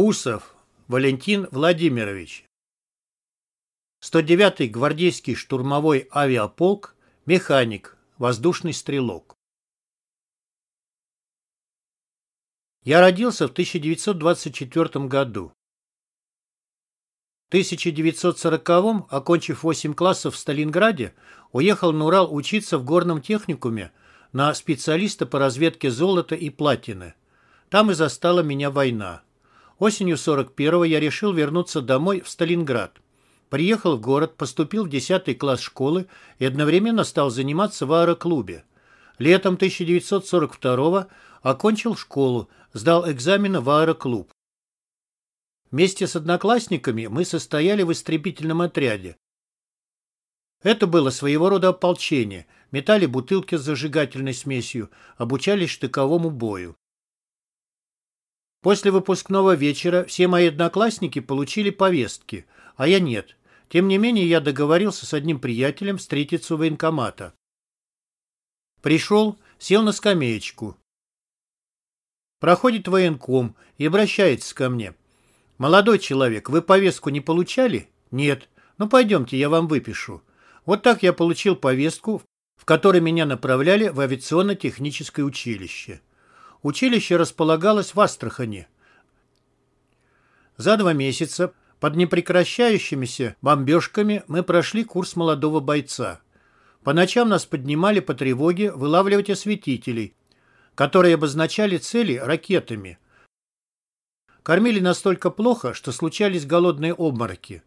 Усов Валентин Владимирович 109-й гвардейский штурмовой авиаполк, механик, воздушный стрелок. Я родился в 1924 году. В 1940-м, окончив 8 классов в Сталинграде, уехал на Урал учиться в горном техникуме на специалиста по разведке золота и платины. Там и застала меня война. Осенью 41-го я решил вернуться домой в Сталинград. Приехал в город, поступил в 10 класс школы и одновременно стал заниматься в аэроклубе. Летом 1942-го окончил школу, сдал экзамены в аэроклуб. Вместе с одноклассниками мы состояли в истребительном отряде. Это было своего рода ополчение. Метали бутылки с зажигательной смесью, обучались штыковому бою. После выпускного вечера все мои одноклассники получили повестки, а я нет. Тем не менее, я договорился с одним приятелем встретиться у военкомата. Пришел, сел на скамеечку. Проходит военком и обращается ко мне. «Молодой человек, вы повестку не получали?» «Нет. Ну, пойдемте, я вам выпишу». Вот так я получил повестку, в которой меня направляли в авиационно-техническое училище. Училище располагалось в Астрахани. За два месяца под непрекращающимися бомбежками мы прошли курс молодого бойца. По ночам нас поднимали по тревоге вылавливать осветителей, которые обозначали цели ракетами. Кормили настолько плохо, что случались голодные обмороки.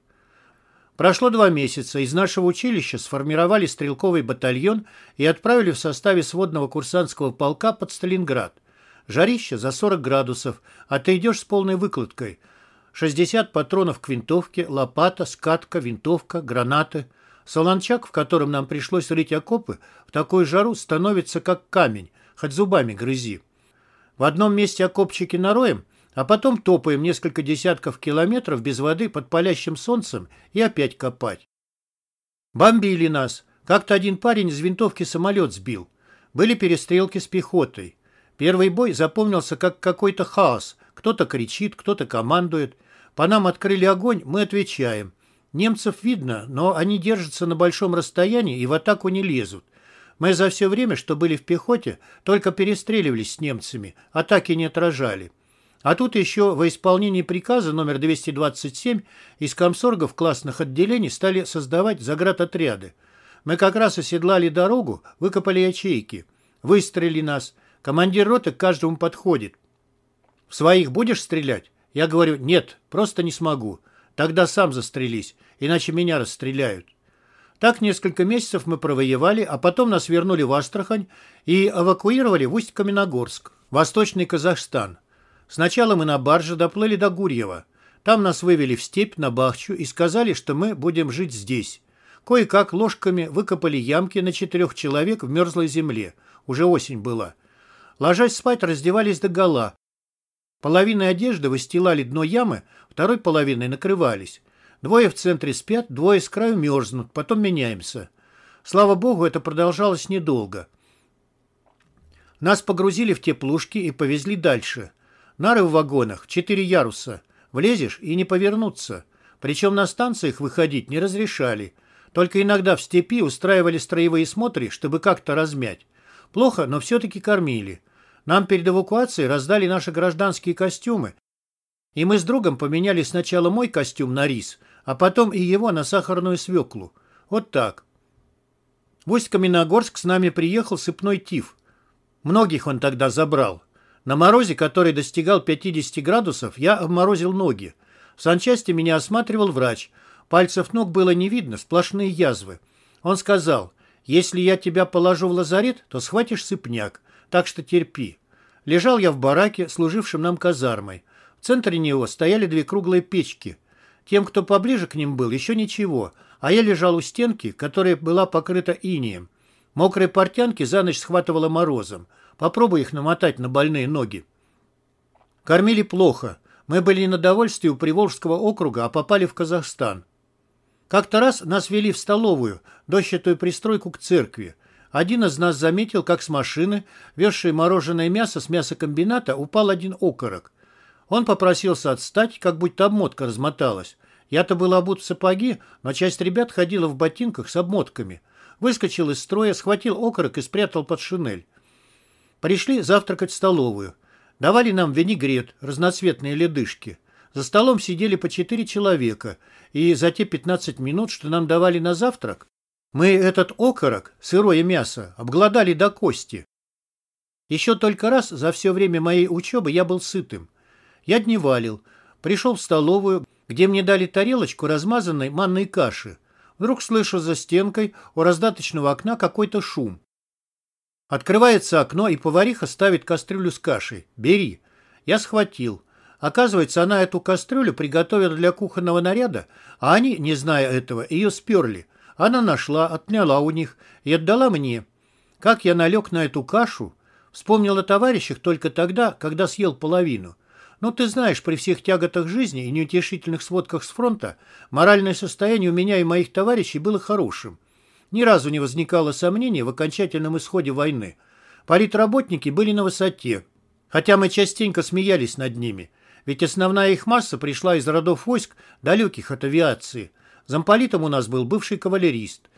Прошло два месяца, из нашего училища сформировали стрелковый батальон и отправили в составе сводного курсантского полка под Сталинград. Жарище за 40 градусов, а ты идешь с полной выкладкой – 60 патронов к винтовке, лопата, скатка, винтовка, гранаты. Солончак, в котором нам пришлось рыть окопы, в такую жару становится как камень, хоть зубами грызи. В одном месте окопчики нароем, а потом топаем несколько десятков километров без воды под палящим солнцем и опять копать. Бомбили нас. Как-то один парень из винтовки самолет сбил. Были перестрелки с пехотой. Первый бой запомнился как какой-то хаос. Кто-то кричит, кто-то командует. По нам открыли огонь, мы отвечаем. Немцев видно, но они держатся на большом расстоянии и в атаку не лезут. Мы за все время, что были в пехоте, только перестреливались с немцами, атаки не отражали. А тут еще во исполнении приказа номер 227 из комсоргов классных отделений стали создавать заградотряды. Мы как раз оседлали дорогу, выкопали ячейки. Выстрелили нас. Командир роты к каждому подходит. В своих будешь стрелять? Я говорю, нет, просто не смогу. Тогда сам застрелись, иначе меня расстреляют. Так несколько месяцев мы провоевали, а потом нас вернули в Астрахань и эвакуировали в Усть-Каменогорск, Восточный Казахстан. Сначала мы на барже доплыли до Гурьева. Там нас вывели в степь на Бахчу и сказали, что мы будем жить здесь. Кое-как ложками выкопали ямки на четырех человек в мерзлой земле. Уже осень была. Ложась спать, раздевались до гола, Половиной одежды выстилали дно ямы, второй половиной накрывались. Двое в центре спят, двое с краю мерзнут, потом меняемся. Слава богу, это продолжалось недолго. Нас погрузили в теплушки и повезли дальше. Нары в вагонах, четыре яруса. Влезешь и не повернуться. Причем на станциях выходить не разрешали. Только иногда в степи устраивали строевые смотры, чтобы как-то размять. Плохо, но все-таки кормили. Нам перед эвакуацией раздали наши гражданские костюмы, и мы с другом поменяли сначала мой костюм на рис, а потом и его на сахарную свеклу. Вот так. В Усть-Каменогорск с нами приехал сыпной тиф. Многих он тогда забрал. На морозе, который достигал 50 градусов, я обморозил ноги. В санчасти меня осматривал врач. Пальцев ног было не видно, сплошные язвы. Он сказал, если я тебя положу в лазарет, то схватишь сыпняк так что терпи. Лежал я в бараке, служившем нам казармой. В центре него стояли две круглые печки. Тем, кто поближе к ним был, еще ничего, а я лежал у стенки, которая была покрыта инием. Мокрые портянки за ночь схватывало морозом. Попробуй их намотать на больные ноги. Кормили плохо. Мы были на довольстве у Приволжского округа, а попали в Казахстан. Как-то раз нас вели в столовую, дощатую пристройку к церкви. Один из нас заметил, как с машины, везшей мороженое мясо с мясокомбината, упал один окорок. Он попросился отстать, как будто обмотка размоталась. Я-то был обут в сапоги, но часть ребят ходила в ботинках с обмотками. Выскочил из строя, схватил окорок и спрятал под шинель. Пришли завтракать в столовую. Давали нам винегрет, разноцветные ледышки. За столом сидели по четыре человека, и за те 15 минут, что нам давали на завтрак, мы этот окорок, сырое мясо, обглодали до кости. Еще только раз за все время моей учебы я был сытым. Я дневалил, пришел в столовую, где мне дали тарелочку размазанной манной каши. Вдруг слышу за стенкой у раздаточного окна какой-то шум. Открывается окно, и повариха ставит кастрюлю с кашей. «Бери». Я схватил. Оказывается, она эту кастрюлю приготовила для кухонного наряда, а они, не зная этого, ее сперли. Она нашла, отняла у них и отдала мне. Как я налег на эту кашу, вспомнил о товарищах только тогда, когда съел половину. Но ты знаешь, при всех тяготах жизни и неутешительных сводках с фронта, моральное состояние у меня и моих товарищей было хорошим. Ни разу не возникало сомнений в окончательном исходе войны. Политработники были на высоте, хотя мы частенько смеялись над ними – ведь основная их масса пришла из родов войск, далеких от авиации. Замполитом у нас был бывший кавалерист.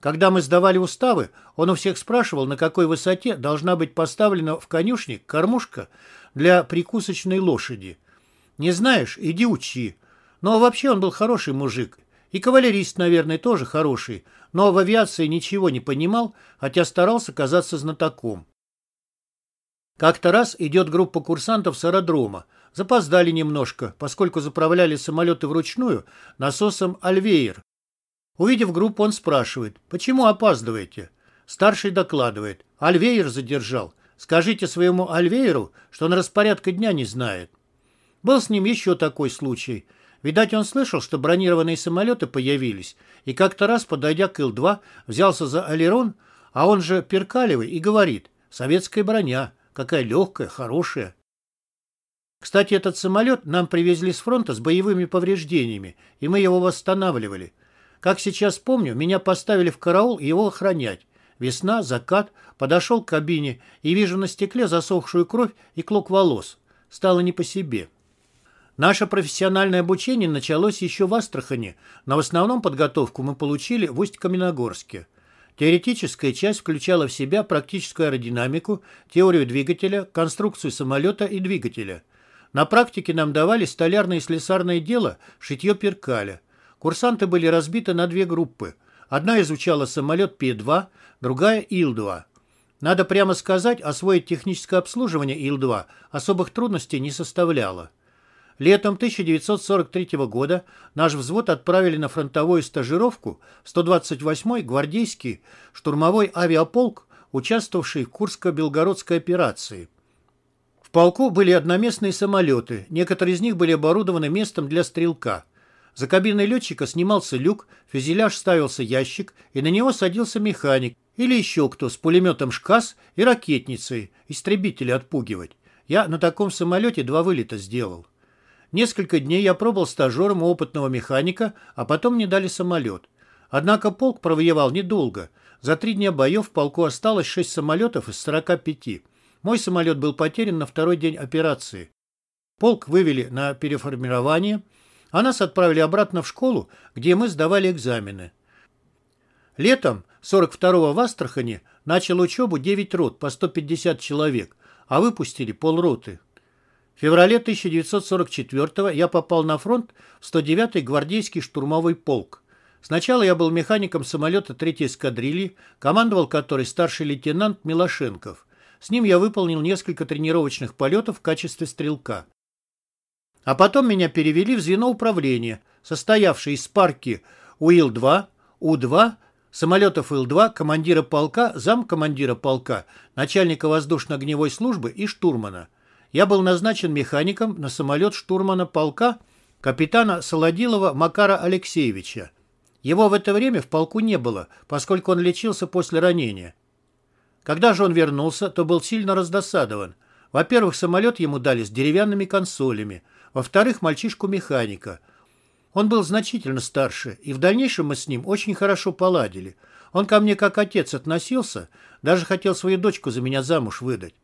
Когда мы сдавали уставы, он у всех спрашивал, на какой высоте должна быть поставлена в конюшне кормушка для прикусочной лошади. Не знаешь, иди учи. Но вообще он был хороший мужик. И кавалерист, наверное, тоже хороший, но в авиации ничего не понимал, хотя старался казаться знатоком. Как-то раз идет группа курсантов с аэродрома. Запоздали немножко, поскольку заправляли самолеты вручную насосом «Альвеер». Увидев группу, он спрашивает, почему опаздываете? Старший докладывает, «Альвеер задержал. Скажите своему Альвееру, что он распорядка дня не знает». Был с ним еще такой случай. Видать, он слышал, что бронированные самолеты появились, и как-то раз, подойдя к Ил-2, взялся за алерон, а он же перкалевый, и говорит, «Советская броня, какая легкая, хорошая». Кстати, этот самолет нам привезли с фронта с боевыми повреждениями, и мы его восстанавливали. Как сейчас помню, меня поставили в караул его охранять. Весна, закат, подошел к кабине и вижу на стекле засохшую кровь и клок волос. Стало не по себе. Наше профессиональное обучение началось еще в Астрахани, но в основном подготовку мы получили в Усть-Каменогорске. Теоретическая часть включала в себя практическую аэродинамику, теорию двигателя, конструкцию самолета и двигателя – на практике нам давали столярное и слесарное дело, шитье перкаля. Курсанты были разбиты на две группы. Одна изучала самолет Пи-2, другая Ил-2. Надо прямо сказать, освоить техническое обслуживание Ил-2 особых трудностей не составляло. Летом 1943 года наш взвод отправили на фронтовую стажировку в 128-й гвардейский штурмовой авиаполк, участвовавший в Курско-Белгородской операции полку были одноместные самолеты, некоторые из них были оборудованы местом для стрелка. За кабиной летчика снимался люк, фюзеляж ставился ящик, и на него садился механик или еще кто с пулеметом «ШКАС» и ракетницей, истребители отпугивать. Я на таком самолете два вылета сделал. Несколько дней я пробовал стажером опытного механика, а потом мне дали самолет. Однако полк провоевал недолго. За три дня боев в полку осталось шесть самолетов из 45. Мой самолет был потерян на второй день операции. Полк вывели на переформирование, а нас отправили обратно в школу, где мы сдавали экзамены. Летом 42-го в Астрахани начал учебу 9 рот по 150 человек, а выпустили полроты. В феврале 1944 я попал на фронт в 109-й гвардейский штурмовой полк. Сначала я был механиком самолета 3-й эскадрильи, командовал которой старший лейтенант Милошенков. С ним я выполнил несколько тренировочных полетов в качестве стрелка. А потом меня перевели в звено управления, состоявшее из парки УИЛ-2, У-2, самолетов ИЛ-2, командира полка, замкомандира полка, начальника воздушно-огневой службы и штурмана. Я был назначен механиком на самолет штурмана полка капитана Солодилова Макара Алексеевича. Его в это время в полку не было, поскольку он лечился после ранения. Когда же он вернулся, то был сильно раздосадован. Во-первых, самолет ему дали с деревянными консолями. Во-вторых, мальчишку-механика. Он был значительно старше, и в дальнейшем мы с ним очень хорошо поладили. Он ко мне как отец относился, даже хотел свою дочку за меня замуж выдать.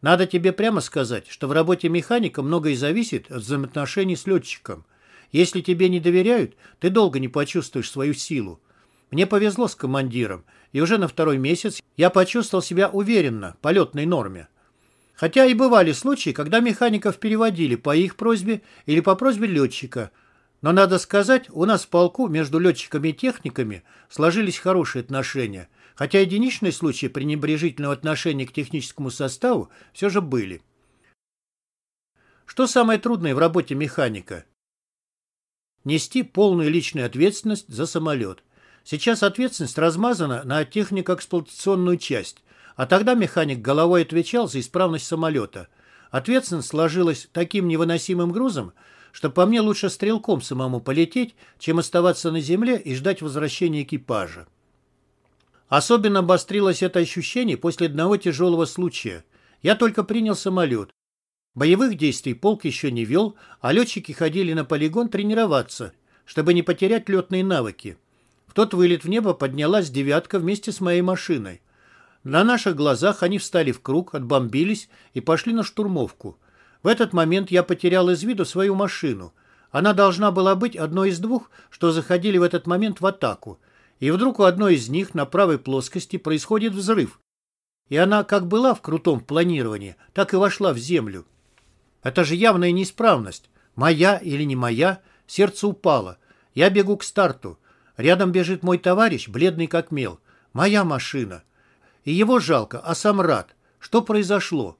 Надо тебе прямо сказать, что в работе механика многое зависит от взаимоотношений с летчиком. Если тебе не доверяют, ты долго не почувствуешь свою силу. Мне повезло с командиром, и уже на второй месяц я почувствовал себя уверенно, по летной норме. Хотя и бывали случаи, когда механиков переводили по их просьбе или по просьбе летчика. Но, надо сказать, у нас в полку между летчиками и техниками сложились хорошие отношения, хотя единичные случаи пренебрежительного отношения к техническому составу все же были. Что самое трудное в работе механика? Нести полную личную ответственность за самолет. Сейчас ответственность размазана на технико-эксплуатационную часть, а тогда механик головой отвечал за исправность самолета. Ответственность сложилась таким невыносимым грузом, что по мне лучше стрелком самому полететь, чем оставаться на земле и ждать возвращения экипажа. Особенно обострилось это ощущение после одного тяжелого случая. Я только принял самолет. Боевых действий полк еще не вел, а летчики ходили на полигон тренироваться, чтобы не потерять летные навыки. В тот вылет в небо поднялась девятка вместе с моей машиной. На наших глазах они встали в круг, отбомбились и пошли на штурмовку. В этот момент я потерял из виду свою машину. Она должна была быть одной из двух, что заходили в этот момент в атаку. И вдруг у одной из них на правой плоскости происходит взрыв. И она как была в крутом планировании, так и вошла в землю. Это же явная неисправность. Моя или не моя, сердце упало. Я бегу к старту. Рядом бежит мой товарищ, бледный как мел. Моя машина. И его жалко, а сам рад. Что произошло?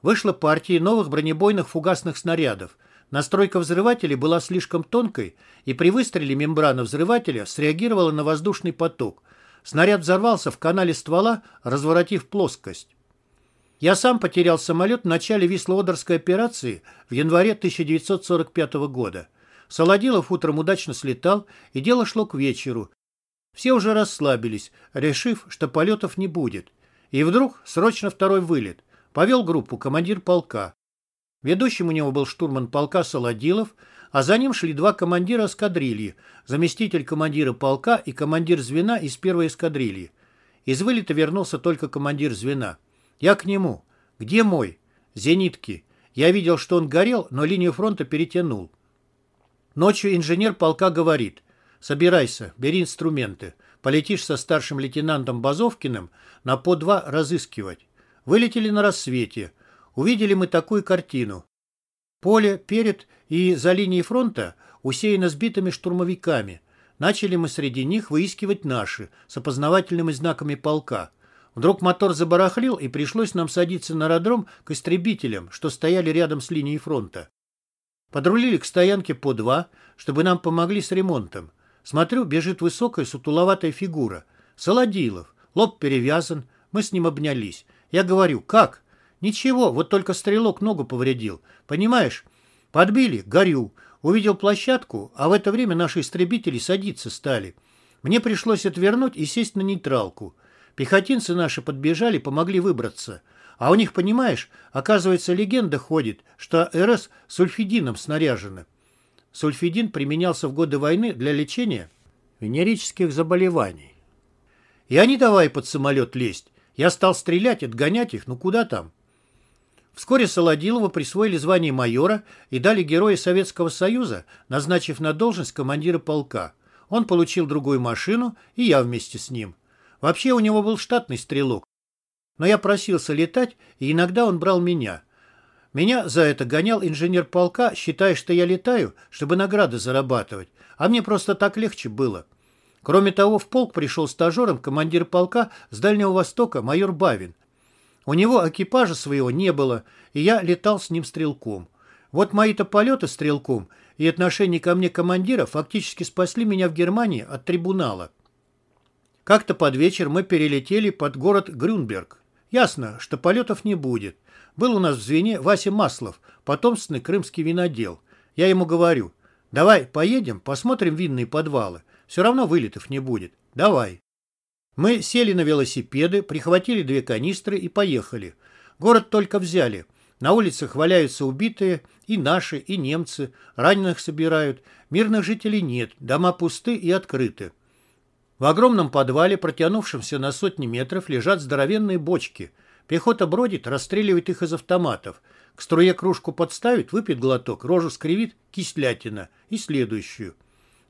Вышла партия новых бронебойных фугасных снарядов. Настройка взрывателей была слишком тонкой, и при выстреле мембрана взрывателя среагировала на воздушный поток. Снаряд взорвался в канале ствола, разворотив плоскость. Я сам потерял самолет в начале Вислоодерской операции в январе 1945 года. Солодилов утром удачно слетал, и дело шло к вечеру. Все уже расслабились, решив, что полетов не будет. И вдруг срочно второй вылет. Повел группу командир полка. Ведущим у него был штурман полка Солодилов, а за ним шли два командира эскадрильи, заместитель командира полка и командир звена из первой эскадрильи. Из вылета вернулся только командир звена. Я к нему. Где мой? Зенитки. Я видел, что он горел, но линию фронта перетянул. Ночью инженер полка говорит, собирайся, бери инструменты, полетишь со старшим лейтенантом Базовкиным на по два разыскивать. Вылетели на рассвете. Увидели мы такую картину. Поле перед и за линией фронта усеяно сбитыми штурмовиками. Начали мы среди них выискивать наши, с опознавательными знаками полка. Вдруг мотор забарахлил, и пришлось нам садиться на аэродром к истребителям, что стояли рядом с линией фронта. Подрулили к стоянке по два, чтобы нам помогли с ремонтом. Смотрю, бежит высокая сутуловатая фигура. Солодилов. Лоб перевязан. Мы с ним обнялись. Я говорю, как? Ничего, вот только стрелок ногу повредил. Понимаешь? Подбили, горю. Увидел площадку, а в это время наши истребители садиться стали. Мне пришлось отвернуть и сесть на нейтралку. Пехотинцы наши подбежали, помогли выбраться. А у них, понимаешь, оказывается, легенда ходит, что РС сульфидином снаряжены. Сульфидин применялся в годы войны для лечения венерических заболеваний. И они давай под самолет лезть. Я стал стрелять, отгонять их, ну куда там? Вскоре Солодилова присвоили звание майора и дали Героя Советского Союза, назначив на должность командира полка. Он получил другую машину, и я вместе с ним. Вообще у него был штатный стрелок, но я просился летать, и иногда он брал меня. Меня за это гонял инженер полка, считая, что я летаю, чтобы награды зарабатывать, а мне просто так легче было. Кроме того, в полк пришел стажером командир полка с Дальнего Востока майор Бавин. У него экипажа своего не было, и я летал с ним стрелком. Вот мои-то полеты стрелком и отношение ко мне командира фактически спасли меня в Германии от трибунала. Как-то под вечер мы перелетели под город Грюнберг. Ясно, что полетов не будет. Был у нас в звене Вася Маслов, потомственный крымский винодел. Я ему говорю, давай поедем, посмотрим винные подвалы. Все равно вылетов не будет. Давай. Мы сели на велосипеды, прихватили две канистры и поехали. Город только взяли. На улицах валяются убитые, и наши, и немцы. Раненых собирают. Мирных жителей нет, дома пусты и открыты. В огромном подвале, протянувшемся на сотни метров, лежат здоровенные бочки. Пехота бродит, расстреливает их из автоматов. К струе кружку подставит, выпьет глоток, рожу скривит, кислятина. И следующую.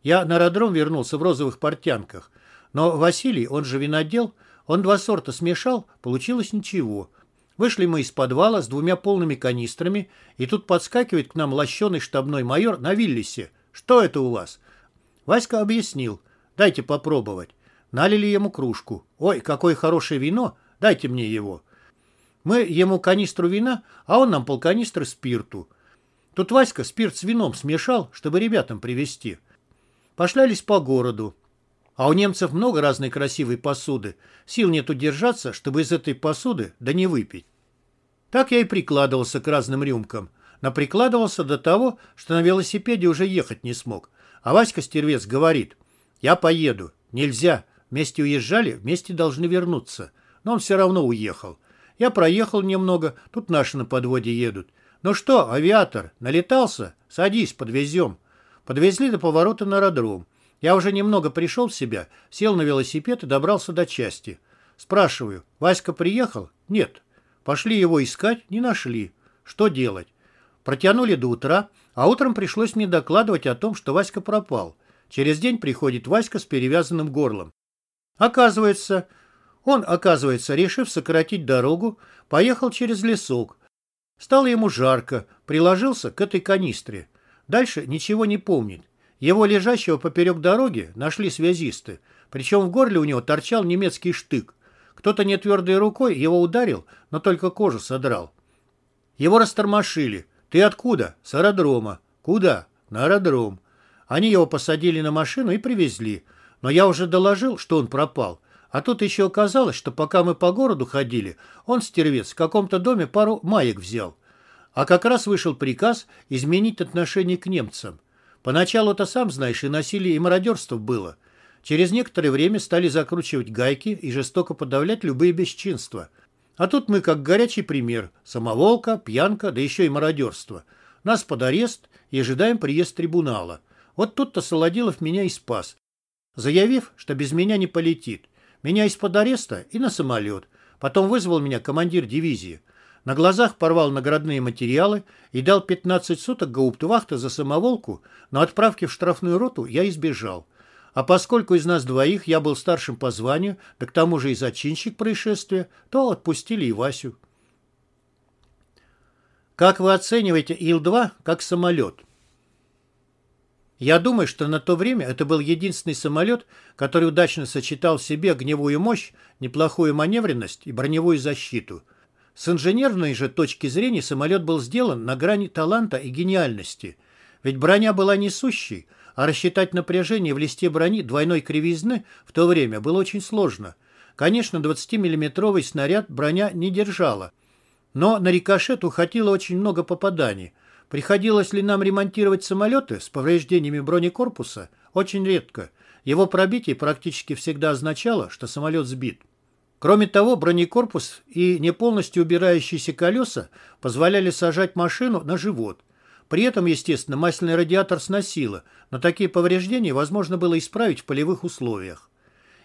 Я на аэродром вернулся в розовых портянках. Но Василий, он же винодел, он два сорта смешал, получилось ничего. Вышли мы из подвала с двумя полными канистрами, и тут подскакивает к нам лощеный штабной майор на Виллисе. «Что это у вас?» Васька объяснил. «Дайте попробовать». Налили ему кружку. «Ой, какое хорошее вино! Дайте мне его». Мы ему канистру вина, а он нам полканистры спирту. Тут Васька спирт с вином смешал, чтобы ребятам привезти. Пошлялись по городу. А у немцев много разной красивой посуды. Сил нет удержаться, чтобы из этой посуды да не выпить. Так я и прикладывался к разным рюмкам. Наприкладывался до того, что на велосипеде уже ехать не смог. А Васька Стервец говорит, я поеду. Нельзя. Вместе уезжали, вместе должны вернуться. Но он все равно уехал. Я проехал немного, тут наши на подводе едут. Ну что, авиатор, налетался? Садись, подвезем. Подвезли до поворота на аэродром. Я уже немного пришел в себя, сел на велосипед и добрался до части. Спрашиваю, Васька приехал? Нет. Пошли его искать, не нашли. Что делать? Протянули до утра, а утром пришлось мне докладывать о том, что Васька пропал. Через день приходит Васька с перевязанным горлом. Оказывается, он, оказывается, решив сократить дорогу, поехал через лесок. Стало ему жарко, приложился к этой канистре. Дальше ничего не помнит. Его лежащего поперек дороги нашли связисты, причем в горле у него торчал немецкий штык. Кто-то нетвердой рукой его ударил, но только кожу содрал. Его растормошили. «Ты откуда?» «С аэродрома». «Куда?» «На аэродром». Они его посадили на машину и привезли. Но я уже доложил, что он пропал. А тут еще оказалось, что пока мы по городу ходили, он, стервец, в каком-то доме пару маек взял. А как раз вышел приказ изменить отношение к немцам. Поначалу-то, сам знаешь, и насилие, и мародерство было. Через некоторое время стали закручивать гайки и жестоко подавлять любые бесчинства. А тут мы как горячий пример. Самоволка, пьянка, да еще и мародерство. Нас под арест и ожидаем приезд трибунала. Вот тут-то Солодилов меня и спас, заявив, что без меня не полетит. Меня из-под ареста и на самолет. Потом вызвал меня командир дивизии. На глазах порвал наградные материалы и дал 15 суток гауптвахта за самоволку, но отправки в штрафную роту я избежал. А поскольку из нас двоих я был старшим по званию, да к тому же и зачинщик происшествия, то отпустили и Васю. Как вы оцениваете Ил-2 как самолет? Я думаю, что на то время это был единственный самолет, который удачно сочетал в себе огневую мощь, неплохую маневренность и броневую защиту – с инженерной же точки зрения самолет был сделан на грани таланта и гениальности. Ведь броня была несущей, а рассчитать напряжение в листе брони двойной кривизны в то время было очень сложно. Конечно, 20-миллиметровый снаряд броня не держала. Но на рикошет уходило очень много попаданий. Приходилось ли нам ремонтировать самолеты с повреждениями бронекорпуса? Очень редко. Его пробитие практически всегда означало, что самолет сбит. Кроме того, бронекорпус и не полностью убирающиеся колеса позволяли сажать машину на живот. При этом, естественно, масляный радиатор сносило, но такие повреждения возможно было исправить в полевых условиях.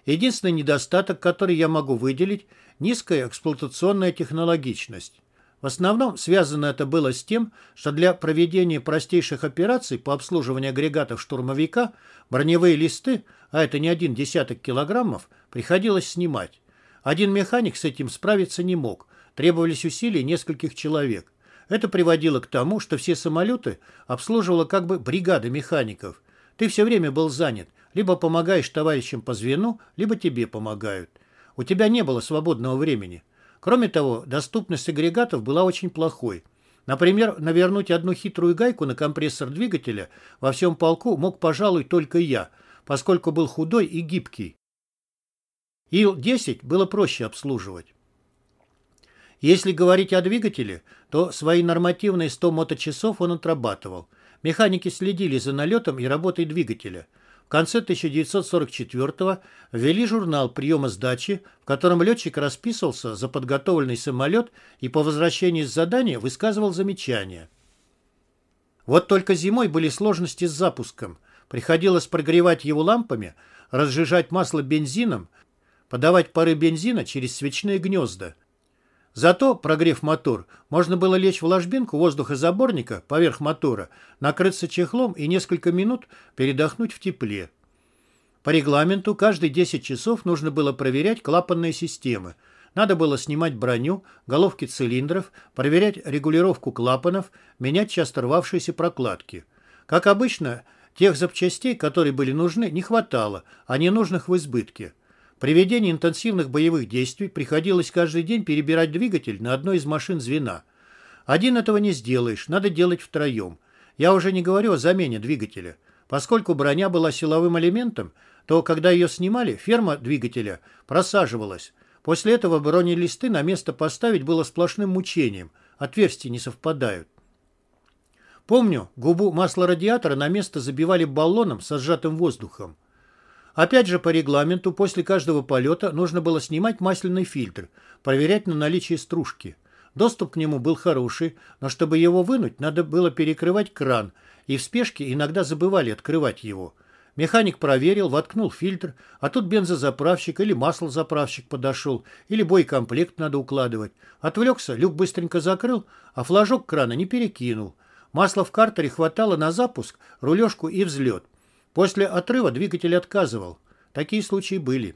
Единственный недостаток, который я могу выделить – низкая эксплуатационная технологичность. В основном связано это было с тем, что для проведения простейших операций по обслуживанию агрегатов штурмовика броневые листы, а это не один десяток килограммов, приходилось снимать. Один механик с этим справиться не мог, требовались усилия нескольких человек. Это приводило к тому, что все самолеты обслуживала как бы бригада механиков. Ты все время был занят, либо помогаешь товарищам по звену, либо тебе помогают. У тебя не было свободного времени. Кроме того, доступность агрегатов была очень плохой. Например, навернуть одну хитрую гайку на компрессор двигателя во всем полку мог, пожалуй, только я, поскольку был худой и гибкий. Ил-10 было проще обслуживать. Если говорить о двигателе, то свои нормативные 100 моточасов он отрабатывал. Механики следили за налетом и работой двигателя. В конце 1944-го ввели журнал приема сдачи, в котором летчик расписывался за подготовленный самолет и по возвращении с задания высказывал замечания. Вот только зимой были сложности с запуском. Приходилось прогревать его лампами, разжижать масло бензином, подавать пары бензина через свечные гнезда. Зато, прогрев мотор, можно было лечь в ложбинку воздухозаборника поверх мотора, накрыться чехлом и несколько минут передохнуть в тепле. По регламенту каждые 10 часов нужно было проверять клапанные системы. Надо было снимать броню, головки цилиндров, проверять регулировку клапанов, менять часто рвавшиеся прокладки. Как обычно, тех запчастей, которые были нужны, не хватало, а ненужных в избытке. При ведении интенсивных боевых действий приходилось каждый день перебирать двигатель на одной из машин звена. Один этого не сделаешь, надо делать втроем. Я уже не говорю о замене двигателя. Поскольку броня была силовым элементом, то когда ее снимали, ферма двигателя просаживалась. После этого бронелисты на место поставить было сплошным мучением. Отверстия не совпадают. Помню, губу масла радиатора на место забивали баллоном со сжатым воздухом. Опять же, по регламенту, после каждого полета нужно было снимать масляный фильтр, проверять на наличие стружки. Доступ к нему был хороший, но чтобы его вынуть, надо было перекрывать кран, и в спешке иногда забывали открывать его. Механик проверил, воткнул фильтр, а тут бензозаправщик или маслозаправщик подошел, или боекомплект надо укладывать. Отвлекся, люк быстренько закрыл, а флажок крана не перекинул. Масла в картере хватало на запуск, рулежку и взлет. После отрыва двигатель отказывал. Такие случаи были.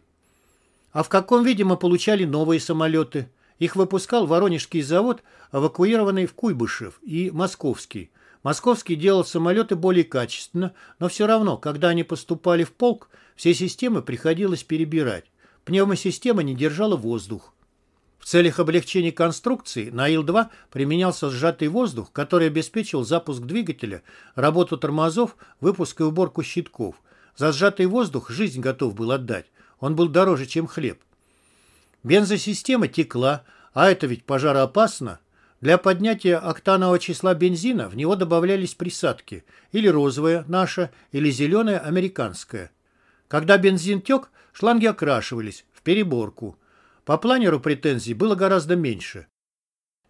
А в каком виде мы получали новые самолеты? Их выпускал Воронежский завод, эвакуированный в Куйбышев, и Московский. Московский делал самолеты более качественно, но все равно, когда они поступали в полк, все системы приходилось перебирать. Пневмосистема не держала воздух. В целях облегчения конструкции на Ил-2 применялся сжатый воздух, который обеспечивал запуск двигателя, работу тормозов, выпуск и уборку щитков. За сжатый воздух жизнь готов был отдать. Он был дороже, чем хлеб. Бензосистема текла, а это ведь пожароопасно. Для поднятия октанового числа бензина в него добавлялись присадки, или розовая наша, или зеленая американская. Когда бензин тек, шланги окрашивались в переборку. По планеру претензий было гораздо меньше.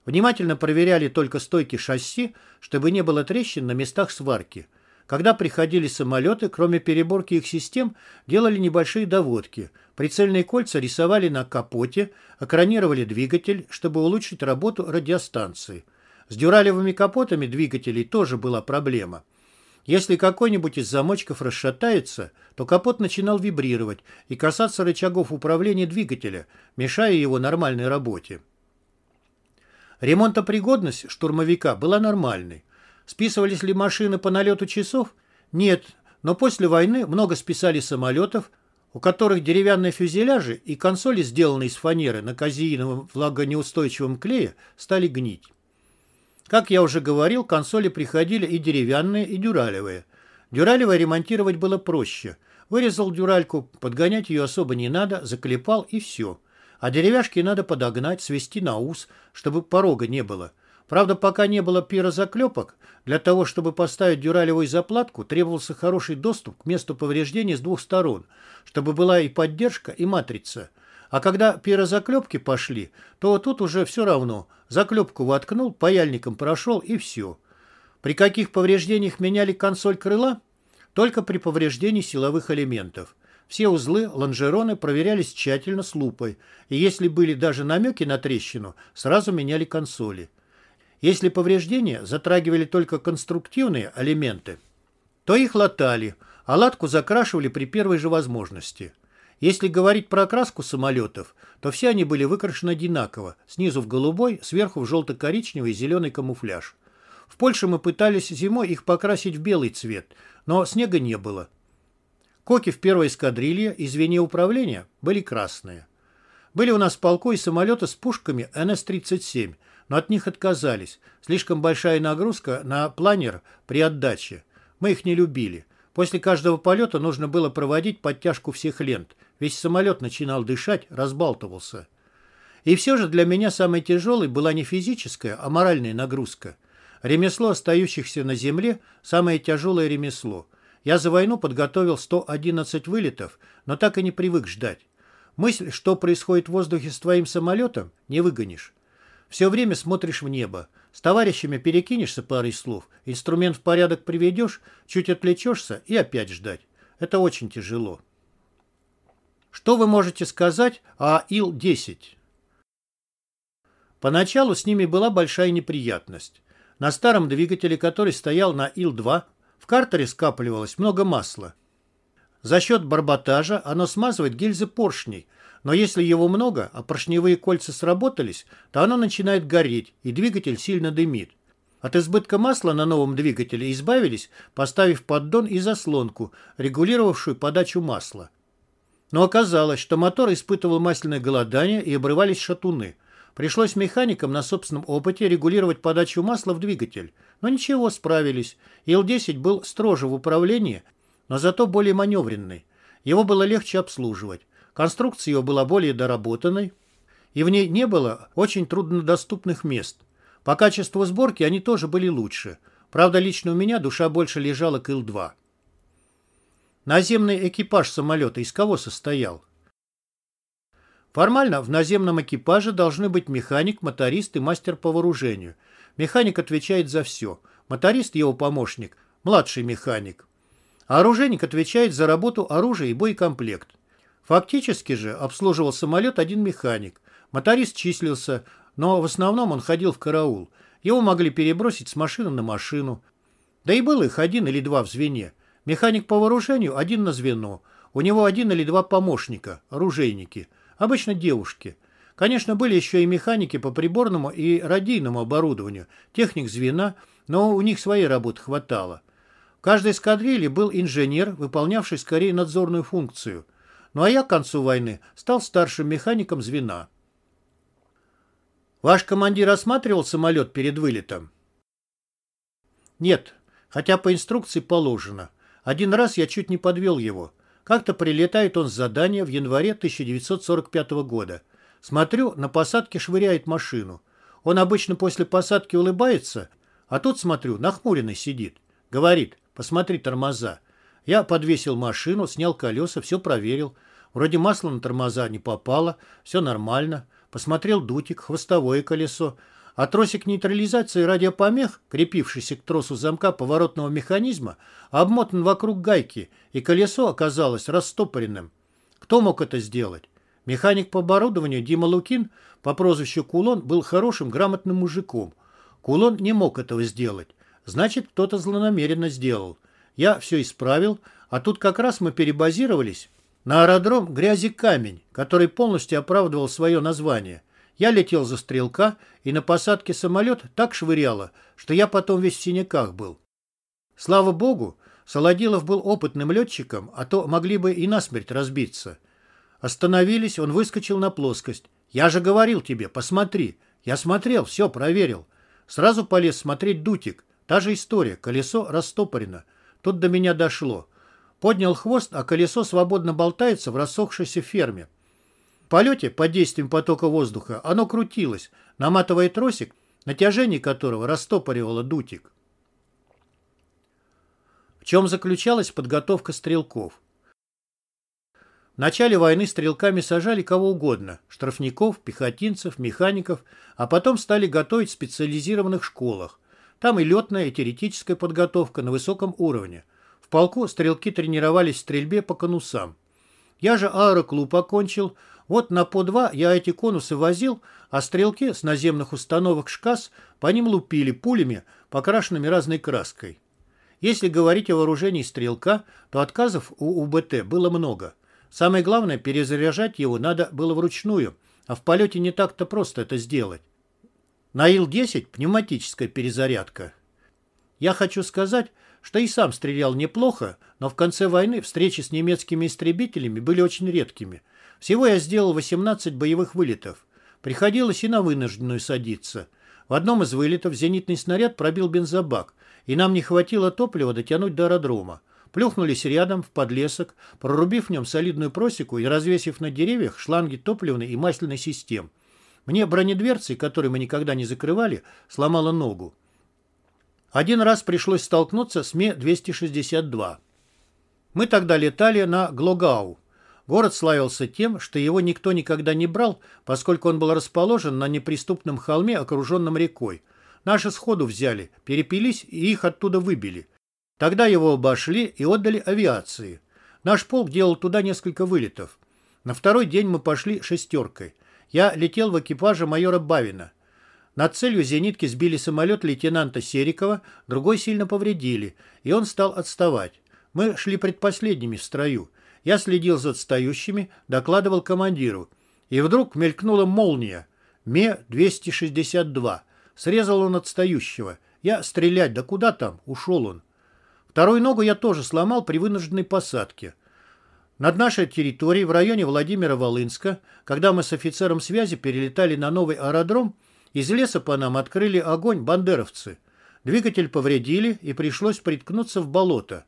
Внимательно проверяли только стойки шасси, чтобы не было трещин на местах сварки. Когда приходили самолеты, кроме переборки их систем, делали небольшие доводки. Прицельные кольца рисовали на капоте, экранировали двигатель, чтобы улучшить работу радиостанции. С дюралевыми капотами двигателей тоже была проблема. Если какой-нибудь из замочков расшатается, то капот начинал вибрировать и касаться рычагов управления двигателя, мешая его нормальной работе. Ремонтопригодность штурмовика была нормальной. Списывались ли машины по налету часов? Нет, но после войны много списали самолетов, у которых деревянные фюзеляжи и консоли, сделанные из фанеры на казеиновом влагонеустойчивом клее, стали гнить. Как я уже говорил, консоли приходили и деревянные, и дюралевые. Дюралевые ремонтировать было проще. Вырезал дюральку, подгонять ее особо не надо, заклепал и все. А деревяшки надо подогнать, свести на ус, чтобы порога не было. Правда, пока не было пирозаклепок, для того, чтобы поставить дюралевую заплатку, требовался хороший доступ к месту повреждения с двух сторон, чтобы была и поддержка, и матрица – а когда пирозаклепки пошли, то тут уже все равно. Заклепку воткнул, паяльником прошел и все. При каких повреждениях меняли консоль крыла? Только при повреждении силовых элементов. Все узлы, лонжероны проверялись тщательно с лупой, и если были даже намеки на трещину, сразу меняли консоли. Если повреждения затрагивали только конструктивные элементы, то их латали, а латку закрашивали при первой же возможности. Если говорить про окраску самолетов, то все они были выкрашены одинаково, снизу в голубой, сверху в желто-коричневый и зеленый камуфляж. В Польше мы пытались зимой их покрасить в белый цвет, но снега не было. Коки в первой эскадрилье и звене управления были красные. Были у нас в полку и самолеты с пушками НС-37, но от них отказались. Слишком большая нагрузка на планер при отдаче. Мы их не любили. После каждого полета нужно было проводить подтяжку всех лент. Весь самолет начинал дышать, разбалтывался. И все же для меня самой тяжелой была не физическая, а моральная нагрузка. Ремесло остающихся на земле – самое тяжелое ремесло. Я за войну подготовил 111 вылетов, но так и не привык ждать. Мысль, что происходит в воздухе с твоим самолетом, не выгонишь. Все время смотришь в небо. С товарищами перекинешься парой слов, инструмент в порядок приведешь, чуть отвлечешься и опять ждать. Это очень тяжело. Что вы можете сказать о Ил-10? Поначалу с ними была большая неприятность. На старом двигателе, который стоял на Ил-2, в картере скапливалось много масла. За счет барботажа оно смазывает гильзы поршней, но если его много, а поршневые кольца сработались, то оно начинает гореть, и двигатель сильно дымит. От избытка масла на новом двигателе избавились, поставив поддон и заслонку, регулировавшую подачу масла. Но оказалось, что мотор испытывал масляное голодание и обрывались шатуны. Пришлось механикам на собственном опыте регулировать подачу масла в двигатель. Но ничего, справились. Ил-10 был строже в управлении, но зато более маневренный. Его было легче обслуживать. Конструкция его была более доработанной, и в ней не было очень труднодоступных мест. По качеству сборки они тоже были лучше. Правда, лично у меня душа больше лежала к Ил-2. Наземный экипаж самолета из кого состоял? Формально в наземном экипаже должны быть механик, моторист и мастер по вооружению. Механик отвечает за все. Моторист – его помощник, младший механик. А оружейник отвечает за работу оружия и боекомплект. Фактически же обслуживал самолет один механик. Моторист числился, но в основном он ходил в караул. Его могли перебросить с машины на машину. Да и было их один или два в звене. Механик по вооружению один на звено. У него один или два помощника, оружейники. Обычно девушки. Конечно, были еще и механики по приборному и радийному оборудованию, техник звена, но у них своей работы хватало. В каждой эскадрилье был инженер, выполнявший скорее надзорную функцию. Ну а я к концу войны стал старшим механиком звена. Ваш командир осматривал самолет перед вылетом? Нет, хотя по инструкции положено. Один раз я чуть не подвел его. Как-то прилетает он с задания в январе 1945 года. Смотрю, на посадке швыряет машину. Он обычно после посадки улыбается, а тут, смотрю, нахмуренный сидит. Говорит, посмотри тормоза. Я подвесил машину, снял колеса, все проверил. Вроде масла на тормоза не попало, все нормально. Посмотрел дутик, хвостовое колесо. А тросик нейтрализации радиопомех, крепившийся к тросу замка поворотного механизма, обмотан вокруг гайки, и колесо оказалось растопоренным. Кто мог это сделать? Механик по оборудованию Дима Лукин по прозвищу Кулон был хорошим, грамотным мужиком. Кулон не мог этого сделать. Значит, кто-то злонамеренно сделал. Я все исправил, а тут как раз мы перебазировались на аэродром «Грязи-камень», который полностью оправдывал свое название – я летел за стрелка, и на посадке самолет так швыряло, что я потом весь в синяках был. Слава богу, Солодилов был опытным летчиком, а то могли бы и насмерть разбиться. Остановились, он выскочил на плоскость. «Я же говорил тебе, посмотри». Я смотрел, все проверил. Сразу полез смотреть дутик. Та же история, колесо растопорено. Тут до меня дошло. Поднял хвост, а колесо свободно болтается в рассохшейся ферме полете под действием потока воздуха оно крутилось, наматывая тросик, натяжение которого растопоривало дутик. В чем заключалась подготовка стрелков? В начале войны стрелками сажали кого угодно – штрафников, пехотинцев, механиков, а потом стали готовить в специализированных школах. Там и летная, и теоретическая подготовка на высоком уровне. В полку стрелки тренировались в стрельбе по конусам. Я же аэроклуб окончил, вот на по два я эти конусы возил, а стрелки с наземных установок ШКАС по ним лупили пулями, покрашенными разной краской. Если говорить о вооружении стрелка, то отказов у УБТ было много. Самое главное, перезаряжать его надо было вручную, а в полете не так-то просто это сделать. На Ил-10 пневматическая перезарядка. Я хочу сказать, что и сам стрелял неплохо, но в конце войны встречи с немецкими истребителями были очень редкими – всего я сделал 18 боевых вылетов. Приходилось и на вынужденную садиться. В одном из вылетов зенитный снаряд пробил бензобак, и нам не хватило топлива дотянуть до аэродрома. Плюхнулись рядом, в подлесок, прорубив в нем солидную просеку и развесив на деревьях шланги топливной и масляной систем. Мне бронедверцей, которые мы никогда не закрывали, сломала ногу. Один раз пришлось столкнуться с Ме-262. Мы тогда летали на Глогау, Город славился тем, что его никто никогда не брал, поскольку он был расположен на неприступном холме, окруженном рекой. Наши сходу взяли, перепились и их оттуда выбили. Тогда его обошли и отдали авиации. Наш полк делал туда несколько вылетов. На второй день мы пошли шестеркой. Я летел в экипаже майора Бавина. Над целью зенитки сбили самолет лейтенанта Серикова, другой сильно повредили, и он стал отставать. Мы шли предпоследними в строю. Я следил за отстающими, докладывал командиру. И вдруг мелькнула молния. Ме-262. Срезал он отстающего. Я стрелять, да куда там? Ушел он. Вторую ногу я тоже сломал при вынужденной посадке. Над нашей территорией в районе Владимира-Волынска, когда мы с офицером связи перелетали на новый аэродром, из леса по нам открыли огонь бандеровцы. Двигатель повредили, и пришлось приткнуться в болото.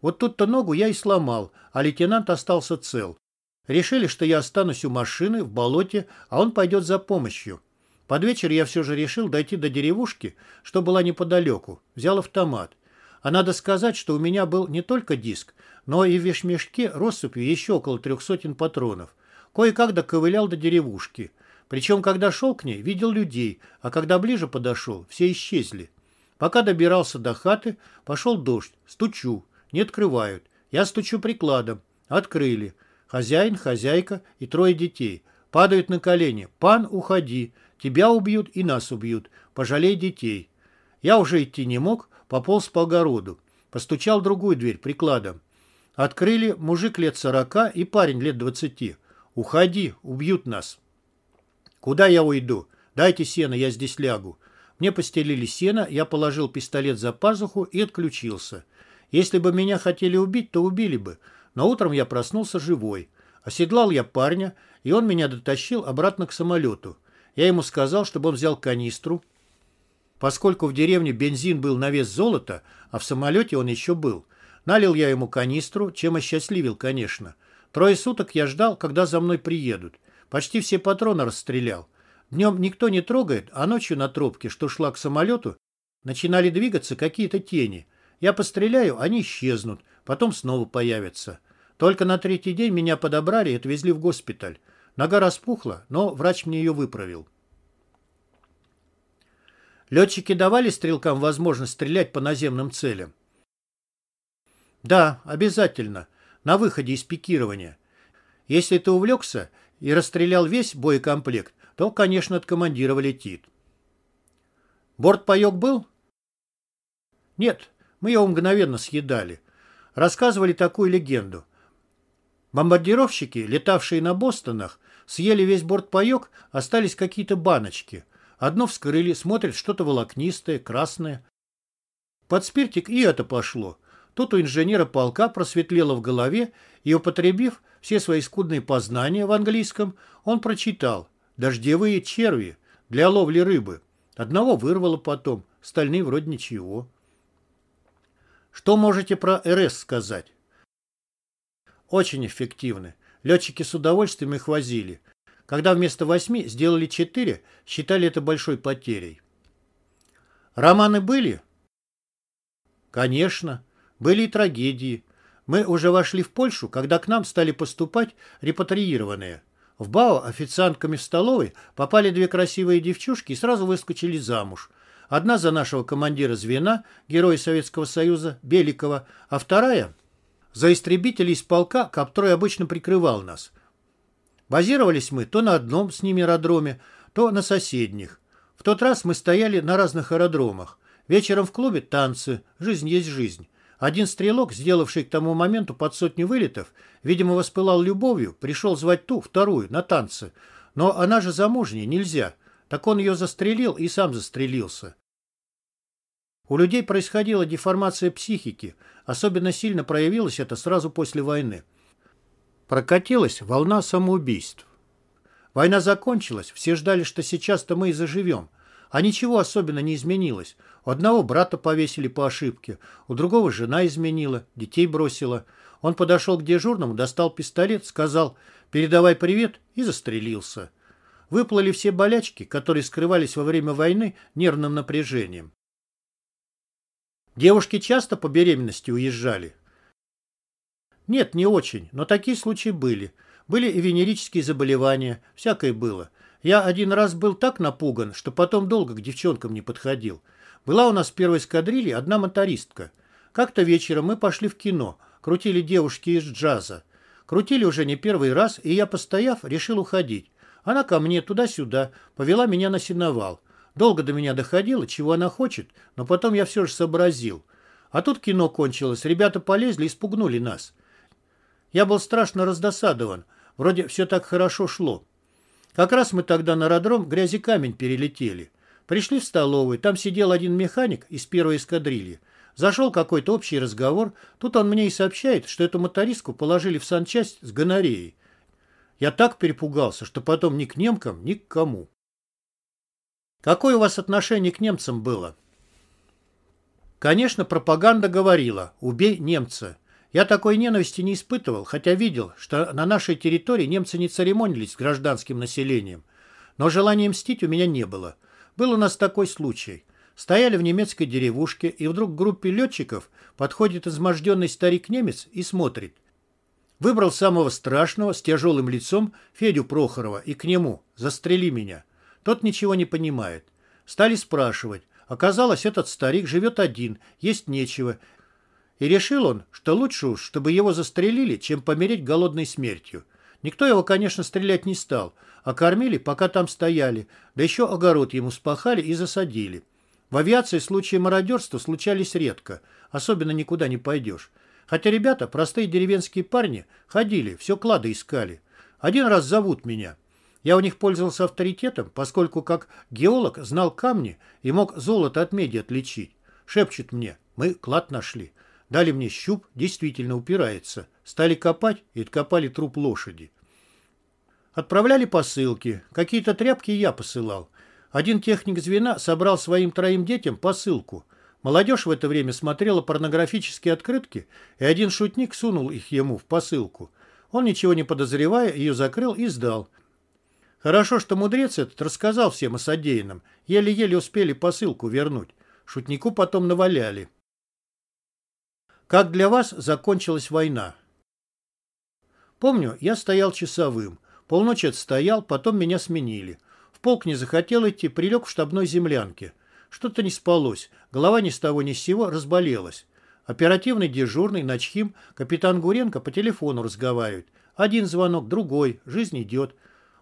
Вот тут-то ногу я и сломал, а лейтенант остался цел. Решили, что я останусь у машины в болоте, а он пойдет за помощью. Под вечер я все же решил дойти до деревушки, что была неподалеку. Взял автомат. А надо сказать, что у меня был не только диск, но и в вешмешке россыпью еще около трех сотен патронов. Кое-как доковылял до деревушки. Причем, когда шел к ней, видел людей, а когда ближе подошел, все исчезли. Пока добирался до хаты, пошел дождь. Стучу. Не открывают. Я стучу прикладом. Открыли. Хозяин, хозяйка и трое детей. Падают на колени. «Пан, уходи. Тебя убьют и нас убьют. Пожалей детей». Я уже идти не мог, пополз по огороду. Постучал в другую дверь прикладом. Открыли мужик лет сорока и парень лет двадцати. «Уходи, убьют нас». «Куда я уйду? Дайте сено, я здесь лягу». Мне постелили сено, я положил пистолет за пазуху и отключился. Если бы меня хотели убить, то убили бы, но утром я проснулся живой. Оседлал я парня, и он меня дотащил обратно к самолету. Я ему сказал, чтобы он взял канистру, поскольку в деревне бензин был на вес золота, а в самолете он еще был. Налил я ему канистру, чем осчастливил, конечно. Трое суток я ждал, когда за мной приедут. Почти все патроны расстрелял. Днем никто не трогает, а ночью на тропке, что шла к самолету, начинали двигаться какие-то тени. Я постреляю, они исчезнут, потом снова появятся. Только на третий день меня подобрали и отвезли в госпиталь. Нога распухла, но врач мне ее выправил. Летчики давали стрелкам возможность стрелять по наземным целям? Да, обязательно. На выходе из пикирования. Если ты увлекся и расстрелял весь боекомплект, то, конечно, от командира летит. Бортпаек был? Нет, мы его мгновенно съедали. Рассказывали такую легенду. Бомбардировщики, летавшие на Бостонах, съели весь бортпаек, остались какие-то баночки. Одно вскрыли, смотрят, что-то волокнистое, красное. Под спиртик и это пошло. Тут у инженера полка просветлело в голове, и, употребив все свои скудные познания в английском, он прочитал «Дождевые черви для ловли рыбы». Одного вырвало потом, стальные вроде ничего. Что можете про РС сказать? Очень эффективны. Летчики с удовольствием их возили. Когда вместо восьми сделали четыре, считали это большой потерей. Романы были? Конечно. Были и трагедии. Мы уже вошли в Польшу, когда к нам стали поступать репатриированные. В Бао официантками в столовой попали две красивые девчушки и сразу выскочили замуж. Одна за нашего командира звена, героя Советского Союза, Беликова, а вторая за истребителей из полка, который обычно прикрывал нас. Базировались мы то на одном с ними аэродроме, то на соседних. В тот раз мы стояли на разных аэродромах. Вечером в клубе танцы, жизнь есть жизнь. Один стрелок, сделавший к тому моменту под сотню вылетов, видимо, воспылал любовью, пришел звать ту, вторую, на танцы. Но она же замужняя, нельзя. Так он ее застрелил и сам застрелился. У людей происходила деформация психики, особенно сильно проявилось это сразу после войны. Прокатилась волна самоубийств. Война закончилась, все ждали, что сейчас-то мы и заживем. А ничего особенно не изменилось. У одного брата повесили по ошибке, у другого жена изменила, детей бросила. Он подошел к дежурному, достал пистолет, сказал «передавай привет» и застрелился. Выплыли все болячки, которые скрывались во время войны нервным напряжением. Девушки часто по беременности уезжали? Нет, не очень, но такие случаи были. Были и венерические заболевания, всякое было. Я один раз был так напуган, что потом долго к девчонкам не подходил. Была у нас в первой эскадрилье одна мотористка. Как-то вечером мы пошли в кино, крутили девушки из джаза. Крутили уже не первый раз, и я, постояв, решил уходить. Она ко мне туда-сюда, повела меня на сеновал. Долго до меня доходило, чего она хочет, но потом я все же сообразил. А тут кино кончилось, ребята полезли и спугнули нас. Я был страшно раздосадован. Вроде все так хорошо шло. Как раз мы тогда на аэродром грязи камень перелетели. Пришли в столовую, там сидел один механик из первой эскадрильи. Зашел какой-то общий разговор, тут он мне и сообщает, что эту мотористку положили в санчасть с гонореей. Я так перепугался, что потом ни к немкам, ни к кому. Какое у вас отношение к немцам было? Конечно, пропаганда говорила «убей немца». Я такой ненависти не испытывал, хотя видел, что на нашей территории немцы не церемонились с гражданским населением. Но желания мстить у меня не было. Был у нас такой случай. Стояли в немецкой деревушке, и вдруг к группе летчиков подходит изможденный старик-немец и смотрит. Выбрал самого страшного, с тяжелым лицом, Федю Прохорова, и к нему «застрели меня». Тот ничего не понимает. Стали спрашивать. Оказалось, этот старик живет один, есть нечего. И решил он, что лучше уж, чтобы его застрелили, чем помереть голодной смертью. Никто его, конечно, стрелять не стал, а кормили, пока там стояли, да еще огород ему спахали и засадили. В авиации случаи мародерства случались редко, особенно никуда не пойдешь. Хотя ребята, простые деревенские парни, ходили, все клады искали. Один раз зовут меня. Я у них пользовался авторитетом, поскольку как геолог знал камни и мог золото от меди отличить. Шепчет мне, мы клад нашли. Дали мне щуп, действительно упирается. Стали копать и откопали труп лошади. Отправляли посылки. Какие-то тряпки я посылал. Один техник звена собрал своим троим детям посылку. Молодежь в это время смотрела порнографические открытки, и один шутник сунул их ему в посылку. Он, ничего не подозревая, ее закрыл и сдал. Хорошо, что мудрец этот рассказал всем о содеянном. Еле-еле успели посылку вернуть. Шутнику потом наваляли. Как для вас закончилась война? Помню, я стоял часовым. Полночи отстоял, потом меня сменили. В полк не захотел идти, прилег в штабной землянке. Что-то не спалось, голова ни с того ни с сего разболелась. Оперативный дежурный, начхим, капитан Гуренко по телефону разговаривает. Один звонок, другой, жизнь идет.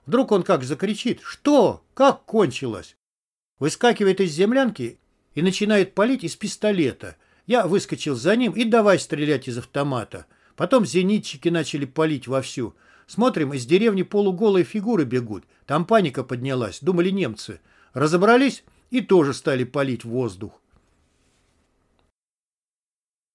Вдруг он как закричит «Что? Как кончилось?» Выскакивает из землянки и начинает палить из пистолета. Я выскочил за ним и давай стрелять из автомата. Потом зенитчики начали палить вовсю. Смотрим, из деревни полуголые фигуры бегут. Там паника поднялась, думали немцы. Разобрались и тоже стали палить воздух.